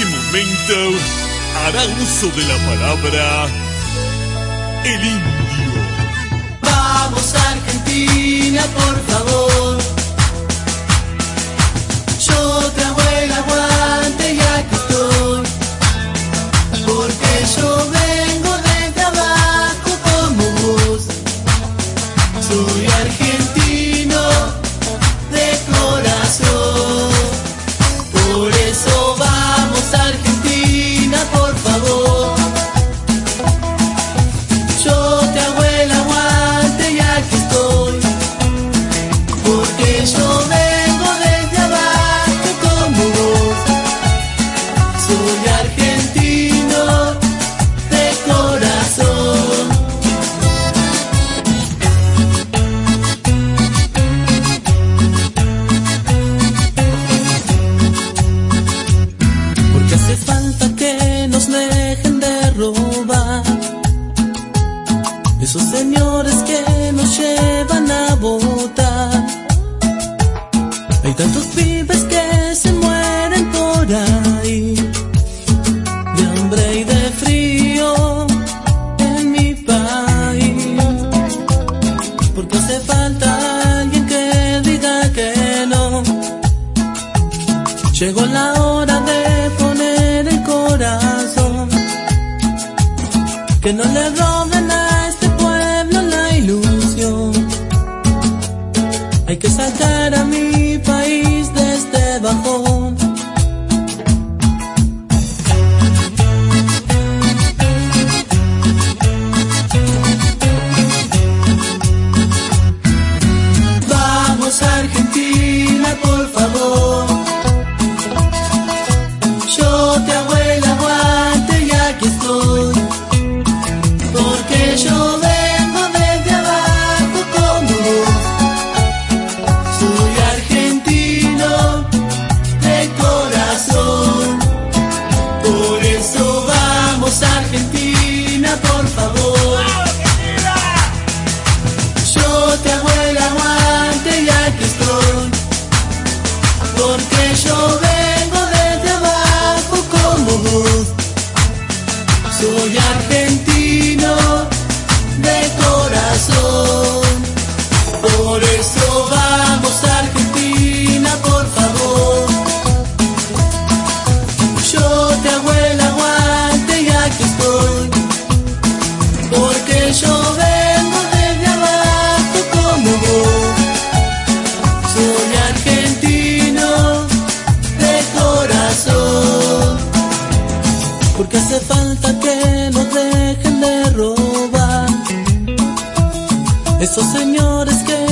este momento hará uso de la palabra el indio. Vamos Argentina, por favor. Esos señores que nos llevan a votar. Hay tantos pibes que se mueren por ahí. De hambre y de frío en mi país. Porque hace falta alguien que diga que no. Llegó la hora de poner el corazón. Que no le roben Porque Porque hace falta que nos dejen de robar. Esos señores que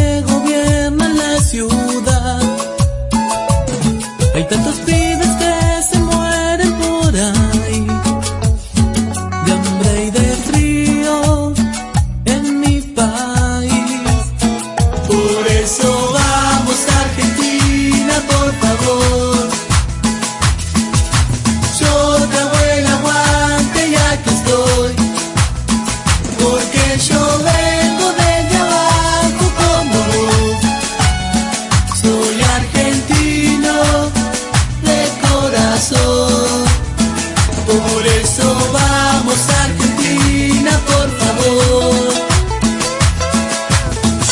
Por eso vamos a Argentina, por favor.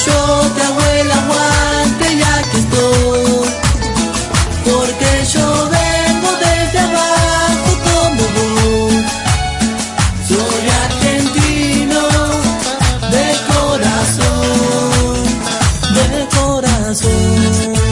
Yo te hago el aguante ya que estoy, porque yo vengo desde abajo como vos. Soy argentino de corazón, de corazón.